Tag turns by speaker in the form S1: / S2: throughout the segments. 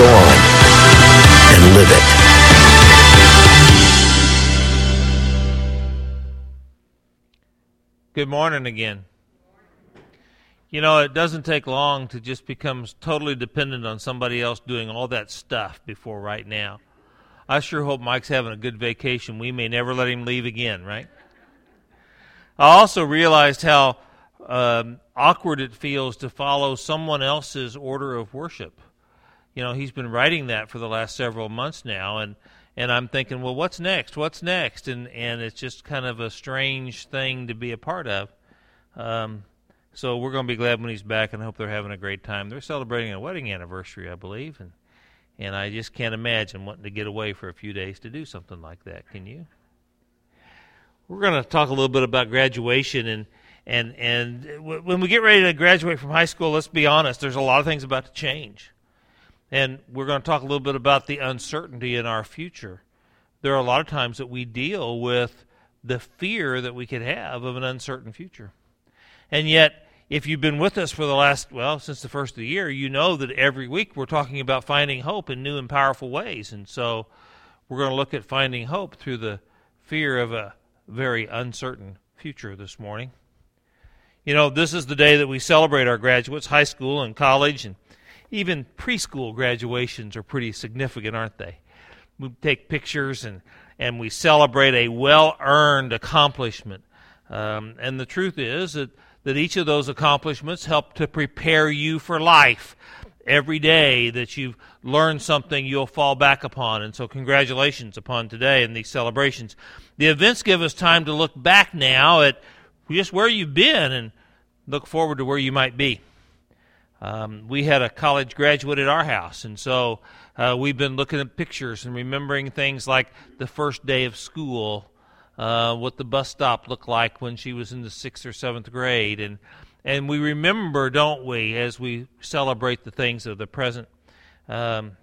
S1: go on and live it.
S2: Good morning again. You know, it doesn't take long to just become totally dependent on somebody else doing all that stuff before right now. I sure hope Mike's having a good vacation. We may never let him leave again, right? I also realized how um, awkward it feels to follow someone else's order of worship. You know, he's been writing that for the last several months now, and and I'm thinking, well, what's next? What's next? And and it's just kind of a strange thing to be a part of. Um, so we're going to be glad when he's back, and I hope they're having a great time. They're celebrating a wedding anniversary, I believe, and and I just can't imagine wanting to get away for a few days to do something like that. Can you? We're going to talk a little bit about graduation and. And and when we get ready to graduate from high school, let's be honest. There's a lot of things about to change. And we're going to talk a little bit about the uncertainty in our future. There are a lot of times that we deal with the fear that we could have of an uncertain future. And yet, if you've been with us for the last, well, since the first of the year, you know that every week we're talking about finding hope in new and powerful ways. And so we're going to look at finding hope through the fear of a very uncertain future this morning. You know, this is the day that we celebrate our graduates, high school and college, and even preschool graduations are pretty significant, aren't they? We take pictures and, and we celebrate a well earned accomplishment. Um, and the truth is that, that each of those accomplishments help to prepare you for life. Every day that you've learned something, you'll fall back upon. And so, congratulations upon today and these celebrations. The events give us time to look back now at just where you've been and look forward to where you might be. Um, we had a college graduate at our house, and so uh, we've been looking at pictures and remembering things like the first day of school, uh, what the bus stop looked like when she was in the sixth or seventh grade, and and we remember, don't we, as we celebrate the things of the present. Um,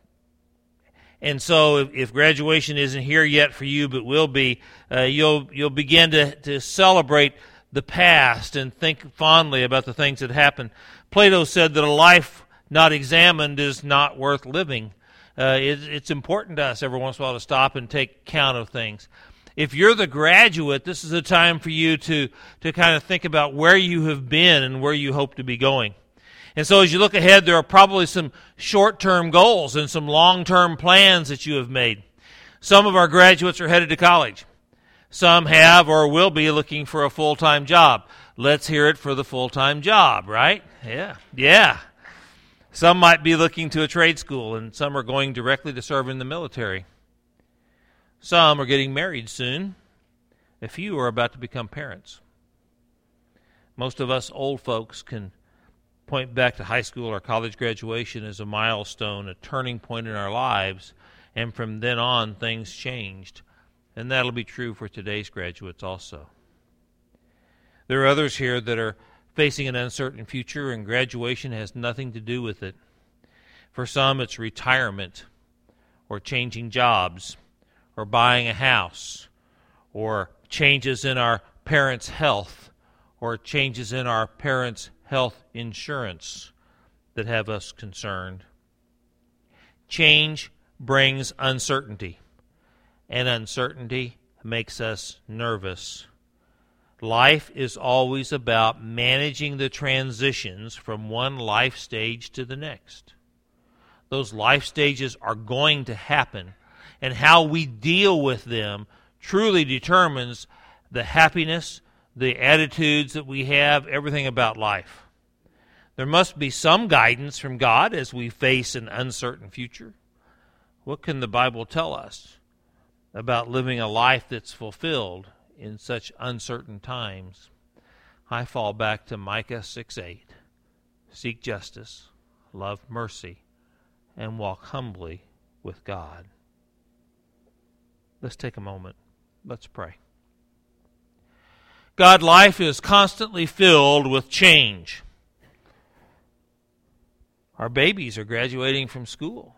S2: and so, if, if, graduation isn't here yet for you, but will be, uh, you'll you'll begin to to celebrate the past and think fondly about the things that happened. Plato said that a life not examined is not worth living. Uh, it, it's important to us every once in a while to stop and take count of things. If you're the graduate, this is a time for you to, to kind of think about where you have been and where you hope to be going. And so as you look ahead, there are probably some short term goals and some long term plans that you have made. Some of our graduates are headed to college. Some have or will be looking for a full time job. Let's hear it for the full time job, right? Yeah. Yeah. Some might be looking to a trade school, and some are going directly to serve in the military. Some are getting married soon. A few are about to become parents. Most of us old folks can point back to high school or college graduation as a milestone, a turning point in our lives, and from then on things changed. And that'll be true for today's graduates also. There are others here that are facing an uncertain future, and graduation has nothing to do with it. For some, it's retirement, or changing jobs, or buying a house, or changes in our parents' health, or changes in our parents' health insurance that have us concerned. Change brings uncertainty and uncertainty makes us nervous. Life is always about managing the transitions from one life stage to the next. Those life stages are going to happen, and how we deal with them truly determines the happiness, the attitudes that we have, everything about life. There must be some guidance from God as we face an uncertain future. What can the Bible tell us? About living a life that's fulfilled in such uncertain times, I fall back to Micah 6 8. Seek justice, love mercy, and walk humbly with God. Let's take a moment. Let's pray. God, life is constantly filled with change. Our babies are graduating from school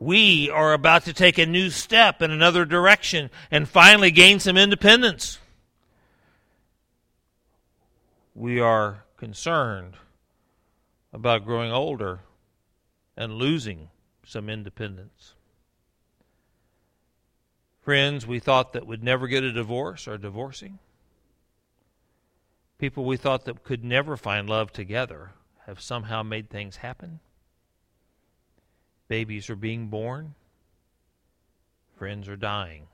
S2: we are about to take a new step in another direction and finally gain some independence. We are concerned about growing older and losing some independence. Friends we thought that would never get a divorce are divorcing. People we thought that could never find love together have somehow made things happen. Babies are being born. Friends are dying.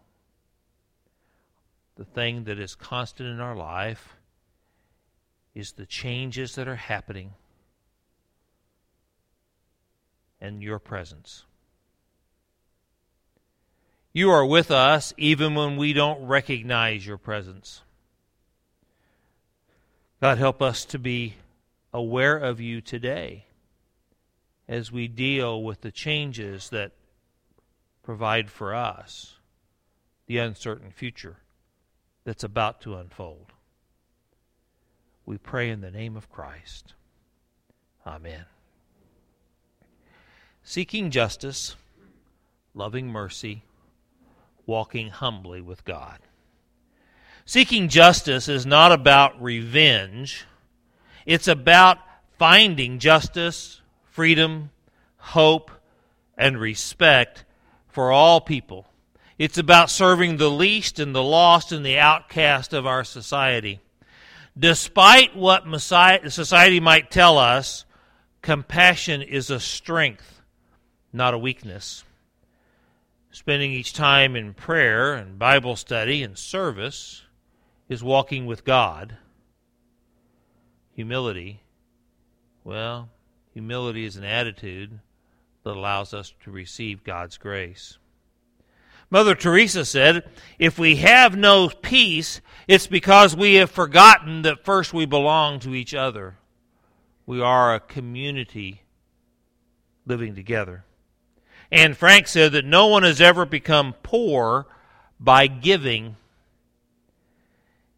S2: The thing that is constant in our life is the changes that are happening and your presence. You are with us even when we don't recognize your presence. God, help us to be aware of you today as we deal with the changes that provide for us the uncertain future that's about to unfold. We pray in the name of Christ. Amen. Seeking justice, loving mercy, walking humbly with God. Seeking justice is not about revenge. It's about finding justice, freedom, hope, and respect for all people. It's about serving the least and the lost and the outcast of our society. Despite what society might tell us, compassion is a strength, not a weakness. Spending each time in prayer and Bible study and service is walking with God. Humility, well, humility is an attitude that allows us to receive God's grace. Mother Teresa said, If we have no peace, it's because we have forgotten that first we belong to each other. We are a community living together. Anne Frank said that no one has ever become poor by giving.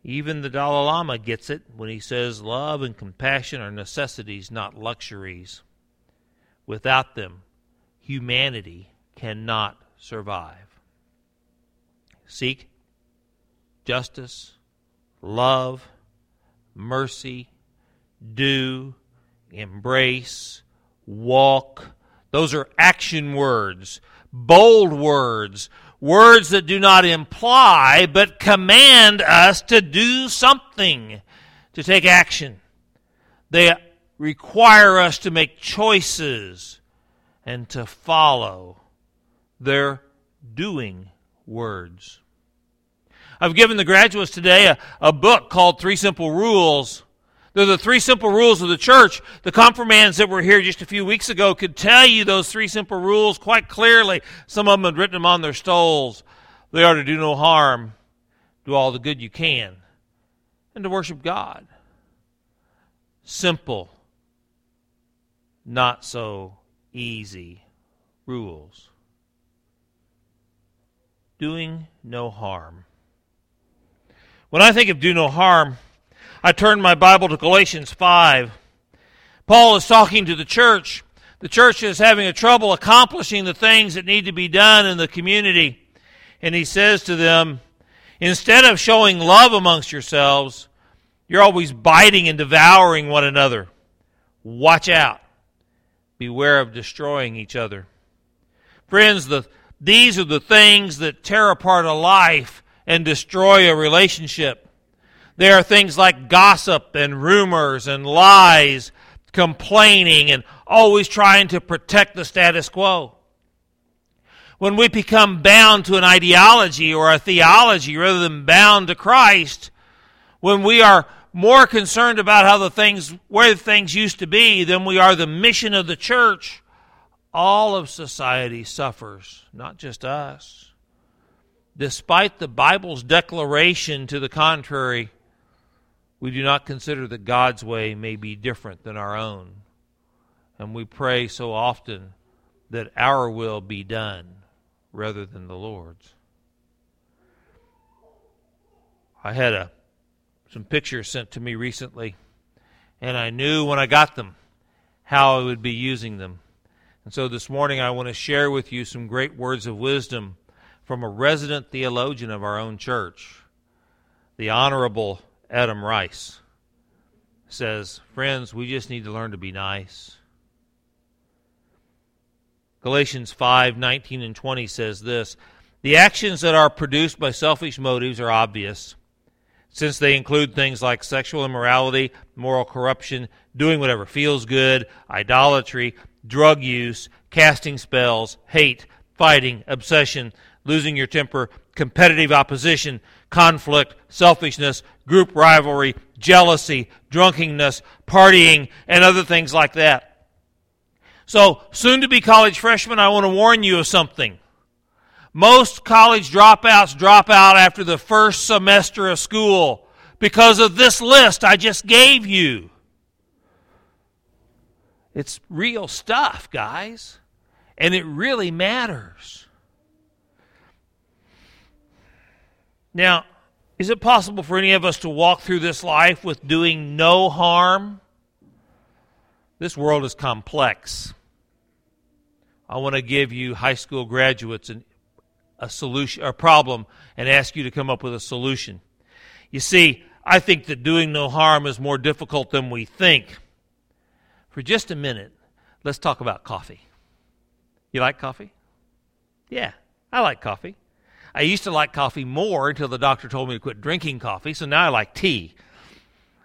S2: Even the Dalai Lama gets it when he says love and compassion are necessities, not luxuries. Without them, humanity cannot survive. Seek justice, love, mercy, do, embrace, walk. Those are action words, bold words, words that do not imply but command us to do something, to take action. They require us to make choices and to follow their doing words. I've given the graduates today a, a book called Three Simple Rules. They're the three simple rules of the church. The confirmands that were here just a few weeks ago could tell you those three simple rules quite clearly. Some of them had written them on their stoles. They are to do no harm, do all the good you can, and to worship God. Simple, not so easy rules doing no harm. When I think of do no harm, I turn my Bible to Galatians 5. Paul is talking to the church. The church is having a trouble accomplishing the things that need to be done in the community. And he says to them, instead of showing love amongst yourselves, you're always biting and devouring one another. Watch out. Beware of destroying each other. Friends, the these are the things that tear apart a life and destroy a relationship. There are things like gossip and rumors and lies, complaining, and always trying to protect the status quo. When we become bound to an ideology or a theology rather than bound to Christ, when we are more concerned about how the things where the things used to be than we are the mission of the church, all of society suffers, not just us. Despite the Bible's declaration to the contrary, we do not consider that God's way may be different than our own. And we pray so often that our will be done rather than the Lord's. I had a, some pictures sent to me recently, and I knew when I got them how I would be using them. And so this morning I want to share with you some great words of wisdom from a resident theologian of our own church, the Honorable Adam Rice. Says, Friends, we just need to learn to be nice. Galatians 5 19 and 20 says this The actions that are produced by selfish motives are obvious, since they include things like sexual immorality, moral corruption, doing whatever feels good, idolatry, drug use, casting spells, hate, fighting, obsession, losing your temper, competitive opposition, conflict, selfishness, group rivalry, jealousy, drunkenness, partying, and other things like that. So, soon to be college freshmen, I want to warn you of something. Most college dropouts drop out after the first semester of school because of this list I just gave you. It's real stuff, guys, and it really matters. Now, is it possible for any of us to walk through this life with doing no harm? This world is complex. I want to give you high school graduates an, a solution, a problem, and ask you to come up with a solution. You see, I think that doing no harm is more difficult than we think. For just a minute, let's talk about coffee. You like coffee? Yeah, I like coffee. I used to like coffee more until the doctor told me to quit drinking coffee, so now I like tea.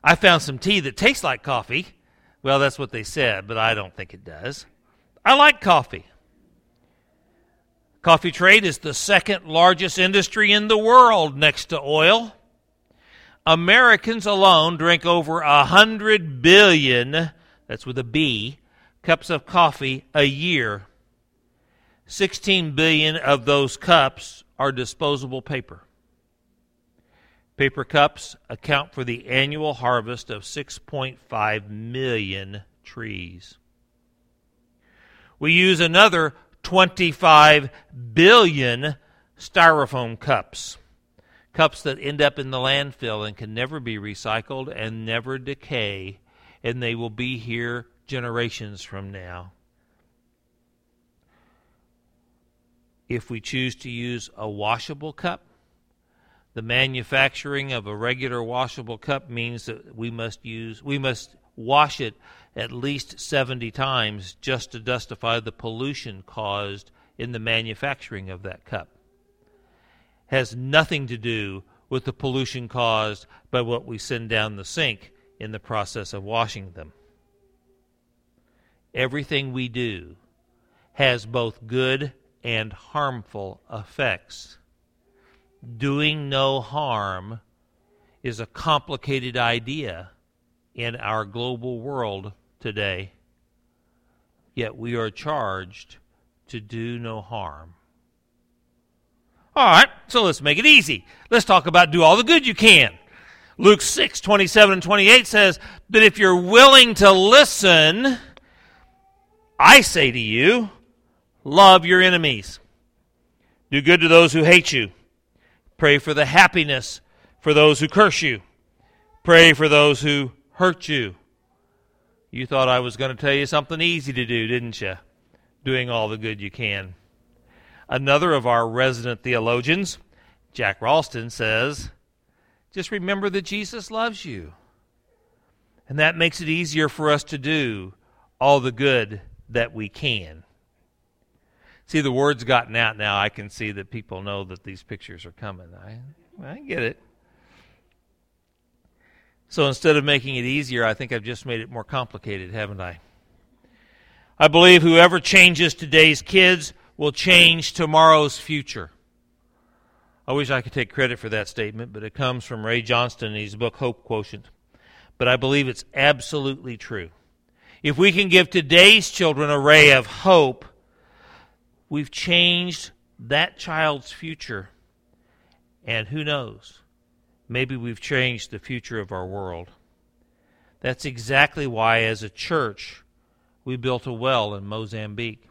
S2: I found some tea that tastes like coffee. Well, that's what they said, but I don't think it does. I like coffee. Coffee trade is the second largest industry in the world next to oil. Americans alone drink over a hundred billion, that's with a B, cups of coffee a year. 16 billion of those cups are disposable paper. Paper cups account for the annual harvest of 6.5 million trees. We use another 25 billion styrofoam cups. Cups that end up in the landfill and can never be recycled and never decay, and they will be here generations from now. If we choose to use a washable cup, the manufacturing of a regular washable cup means that we must use we must wash it at least 70 times just to justify the pollution caused in the manufacturing of that cup. Has nothing to do with the pollution caused by what we send down the sink in the process of washing them. Everything we do has both good and harmful effects. Doing no harm is a complicated idea in our global world today, yet we are charged to do no harm. All right, so let's make it easy. Let's talk about do all the good you can. Luke 6, 27 and 28 says that if you're willing to listen, I say to you, love your enemies. Do good to those who hate you. Pray for the happiness for those who curse you. Pray for those who hurt you. You thought I was going to tell you something easy to do, didn't you? Doing all the good you can. Another of our resident theologians, Jack Ralston, says, just remember that Jesus loves you. And that makes it easier for us to do all the good that we can. See, the word's gotten out now. I can see that people know that these pictures are coming. I, I get it. So instead of making it easier, I think I've just made it more complicated, haven't I? I believe whoever changes today's kids will change tomorrow's future. I wish I could take credit for that statement, but it comes from Ray Johnston in his book Hope Quotient. But I believe it's absolutely true. If we can give today's children a ray of hope, we've changed that child's future. And who knows? maybe we've changed the future of our world. That's exactly why, as a church, we built a well in Mozambique.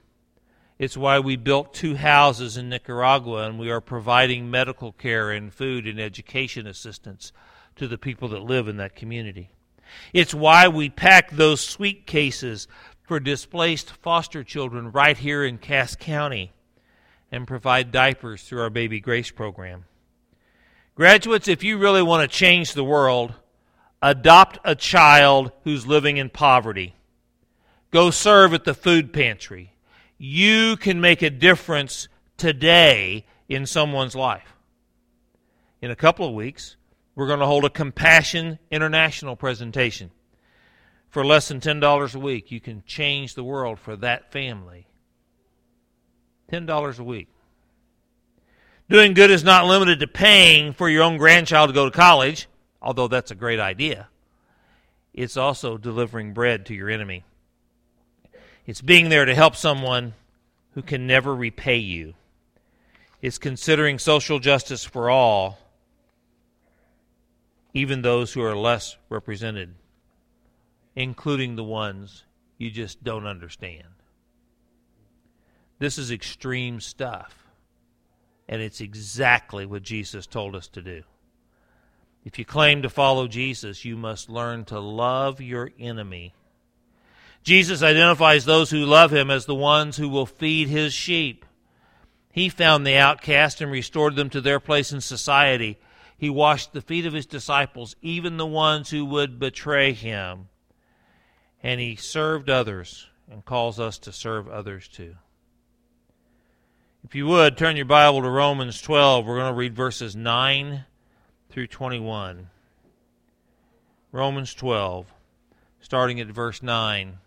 S2: It's why we built two houses in Nicaragua and we are providing medical care and food and education assistance to the people that live in that community. It's why we pack those sweet cases for displaced foster children right here in Cass County and provide diapers through our Baby Grace program. Graduates, if you really want to change the world, adopt a child who's living in poverty. Go serve at the food pantry. you can make a difference today in someone's life. In a couple of weeks, we're going to hold a Compassion International presentation. For less than $10 a week, you can change the world for that family. $10 a week. Doing good is not limited to paying for your own grandchild to go to college, although that's a great idea. It's also delivering bread to your enemy. It's being there to help someone who can never repay you. It's considering social justice for all, even those who are less represented, including the ones you just don't understand. This is extreme stuff, and it's exactly what Jesus told us to do. If you claim to follow Jesus, you must learn to love your enemy. Jesus identifies those who love him as the ones who will feed his sheep. He found the outcast and restored them to their place in society. He washed the feet of his disciples, even the ones who would betray him. And he served others and calls us to serve others too. If you would, turn your Bible to Romans 12. We're going to read verses 9 through 21. Romans 12, starting at verse 9.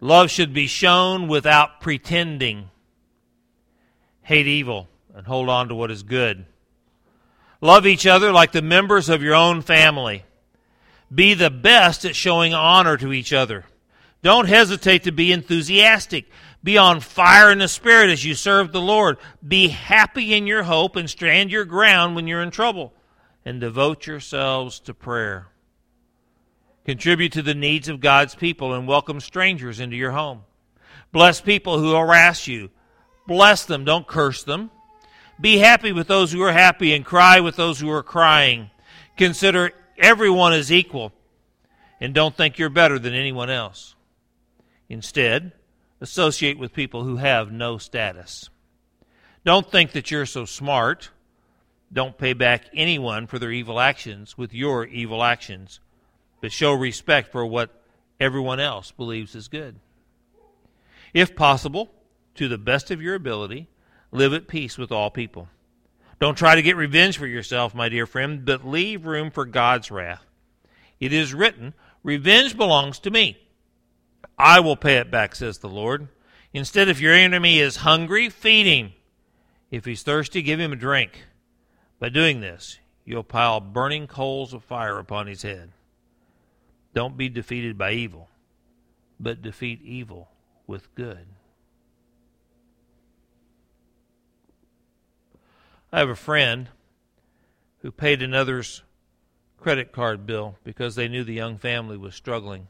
S2: Love should be shown without pretending. Hate evil and hold on to what is good. Love each other like the members of your own family. Be the best at showing honor to each other. Don't hesitate to be enthusiastic. Be on fire in the Spirit as you serve the Lord. Be happy in your hope and stand your ground when you're in trouble. And devote yourselves to prayer. Contribute to the needs of God's people and welcome strangers into your home. Bless people who harass you. Bless them, don't curse them. Be happy with those who are happy and cry with those who are crying. Consider everyone as equal and don't think you're better than anyone else. Instead, associate with people who have no status. Don't think that you're so smart. Don't pay back anyone for their evil actions with your evil actions, but show respect for what everyone else believes is good. If possible, to the best of your ability, live at peace with all people. Don't try to get revenge for yourself, my dear friend, but leave room for God's wrath. It is written, Revenge belongs to me. I will pay it back, says the Lord. Instead, if your enemy is hungry, feed him. If he's thirsty, give him a drink. By doing this, you'll pile burning coals of fire upon his head. Don't be defeated by evil, but defeat evil with good. I have a friend who paid another's credit card bill because they knew the young family was struggling.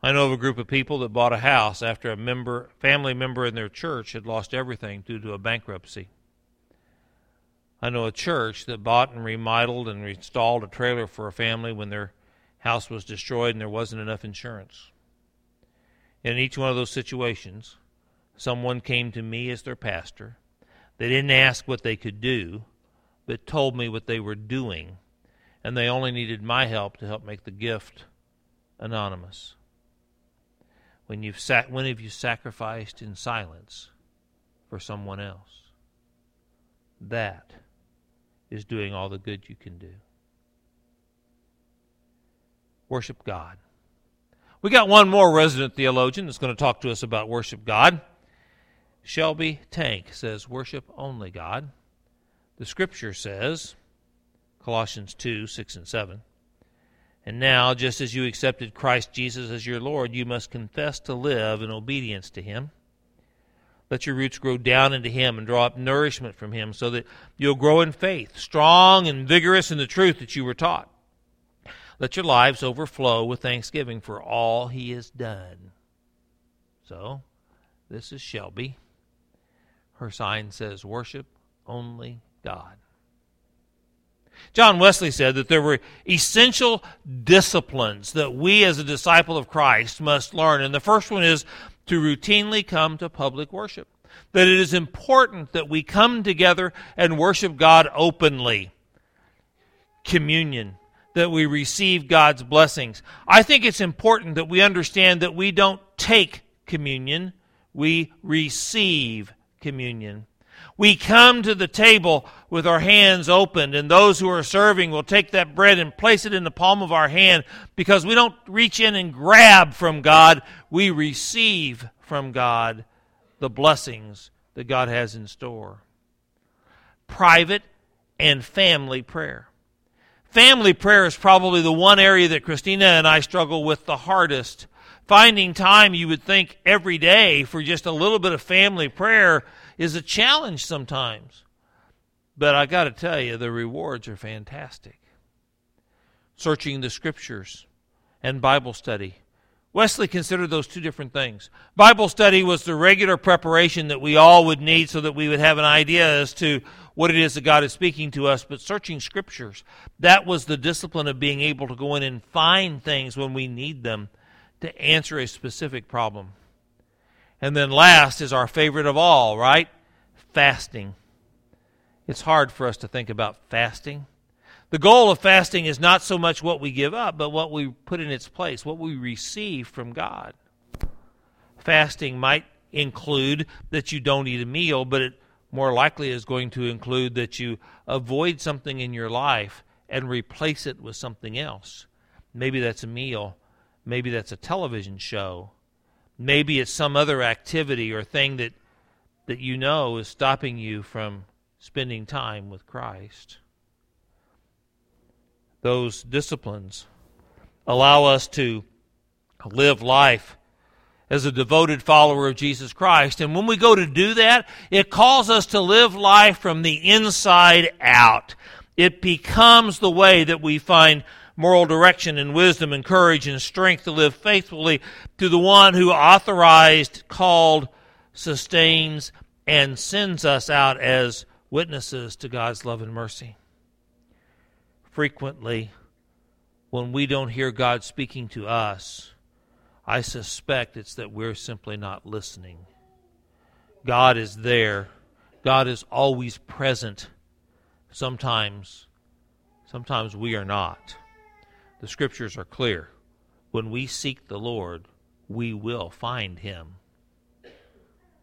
S2: I know of a group of people that bought a house after a member, family member in their church had lost everything due to a bankruptcy. I know a church that bought and remodeled and installed a trailer for a family when their house was destroyed and there wasn't enough insurance. In each one of those situations, someone came to me as their pastor. They didn't ask what they could do, but told me what they were doing, and they only needed my help to help make the gift anonymous. When, you've sat, when have you sacrificed in silence for someone else? That is doing all the good you can do. Worship God. We got one more resident theologian that's going to talk to us about worship God. Shelby Tank says, Worship only God. The scripture says, Colossians 2 6 and 7. And now, just as you accepted Christ Jesus as your Lord, you must confess to live in obedience to Him. Let your roots grow down into Him and draw up nourishment from Him so that you'll grow in faith, strong and vigorous in the truth that you were taught. Let your lives overflow with thanksgiving for all He has done. So, this is Shelby. Her sign says, Worship only God. John Wesley said that there were essential disciplines that we as a disciple of Christ must learn. And the first one is to routinely come to public worship. That it is important that we come together and worship God openly. Communion, that we receive God's blessings. I think it's important that we understand that we don't take communion, we receive communion. We come to the table with our hands opened, and those who are serving will take that bread and place it in the palm of our hand because we don't reach in and grab from God, we receive from God the blessings that God has in store. Private and family prayer. Family prayer is probably the one area that Christina and I struggle with the hardest. Finding time, you would think, every day for just a little bit of family prayer is a challenge sometimes. But I got to tell you, the rewards are fantastic. Searching the scriptures and Bible study. Wesley considered those two different things. Bible study was the regular preparation that we all would need so that we would have an idea as to what it is that God is speaking to us, but searching scriptures, that was the discipline of being able to go in and find things when we need them to answer a specific problem. And then last is our favorite of all, right? Fasting. It's hard for us to think about fasting. The goal of fasting is not so much what we give up, but what we put in its place, what we receive from God. Fasting might include that you don't eat a meal, but it more likely is going to include that you avoid something in your life and replace it with something else. Maybe that's a meal. Maybe that's a television show. Maybe it's some other activity or thing that, that you know is stopping you from spending time with Christ. Those disciplines allow us to live life as a devoted follower of Jesus Christ. And when we go to do that, it calls us to live life from the inside out. It becomes the way that we find moral direction and wisdom and courage and strength to live faithfully to the one who authorized, called, sustains, and sends us out as witnesses to God's love and mercy. Frequently, when we don't hear God speaking to us, I suspect it's that we're simply not listening. God is there. God is always present. Sometimes, sometimes we are not. The scriptures are clear. When we seek the Lord, we will find him.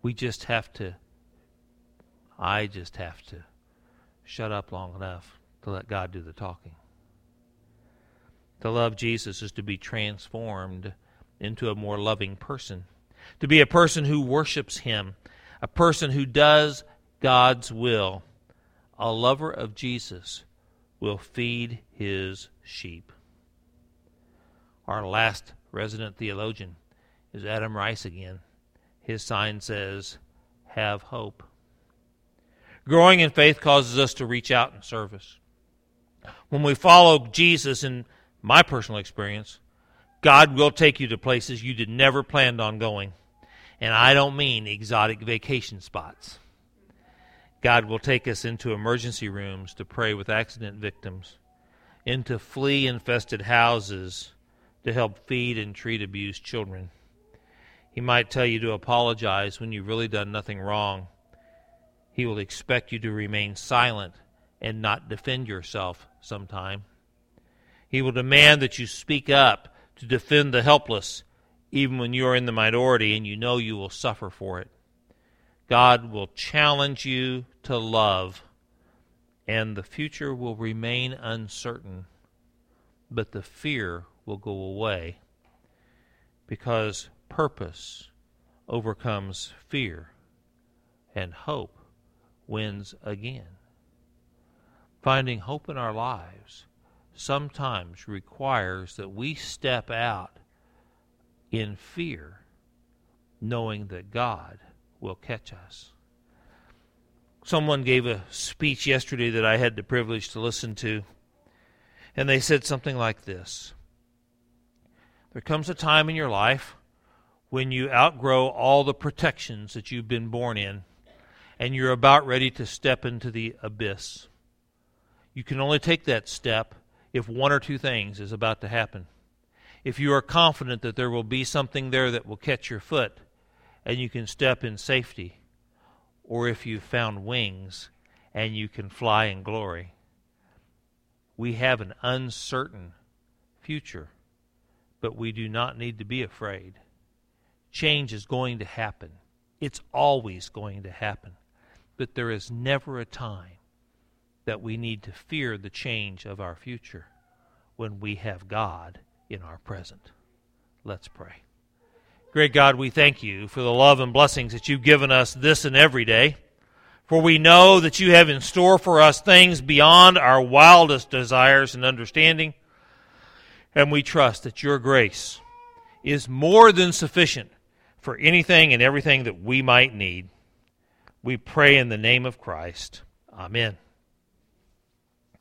S2: We just have to, I just have to shut up long enough to let God do the talking. To love Jesus is to be transformed into a more loving person, to be a person who worships Him, a person who does God's will. A lover of Jesus will feed his sheep. Our last resident theologian is Adam Rice again. His sign says, Have hope. Growing in faith causes us to reach out in service. When we follow Jesus, in my personal experience, God will take you to places you did never planned on going. And I don't mean exotic vacation spots. God will take us into emergency rooms to pray with accident victims, into flea infested houses to help feed and treat abused children. He might tell you to apologize when you've really done nothing wrong. He will expect you to remain silent and not defend yourself sometime. He will demand that you speak up to defend the helpless, even when you are in the minority and you know you will suffer for it. God will challenge you to love, and the future will remain uncertain, but the fear will go away because purpose overcomes fear and hope wins again. Finding hope in our lives sometimes requires that we step out in fear, knowing that God will catch us. Someone gave a speech yesterday that I had the privilege to listen to, and they said something like this there comes a time in your life when you outgrow all the protections that you've been born in and you're about ready to step into the abyss. You can only take that step if one or two things is about to happen. If you are confident that there will be something there that will catch your foot and you can step in safety, or if you've found wings and you can fly in glory. We have an uncertain future, but we do not need to be afraid. Change is going to happen. It's always going to happen. But there is never a time that we need to fear the change of our future when we have God in our present. Let's pray. Great God, we thank you for the love and blessings that you've given us this and every day. For we know that you have in store for us things beyond our wildest desires and understanding. And we trust that your grace is more than sufficient for anything and everything that we might need. We pray in the name of Christ. Amen.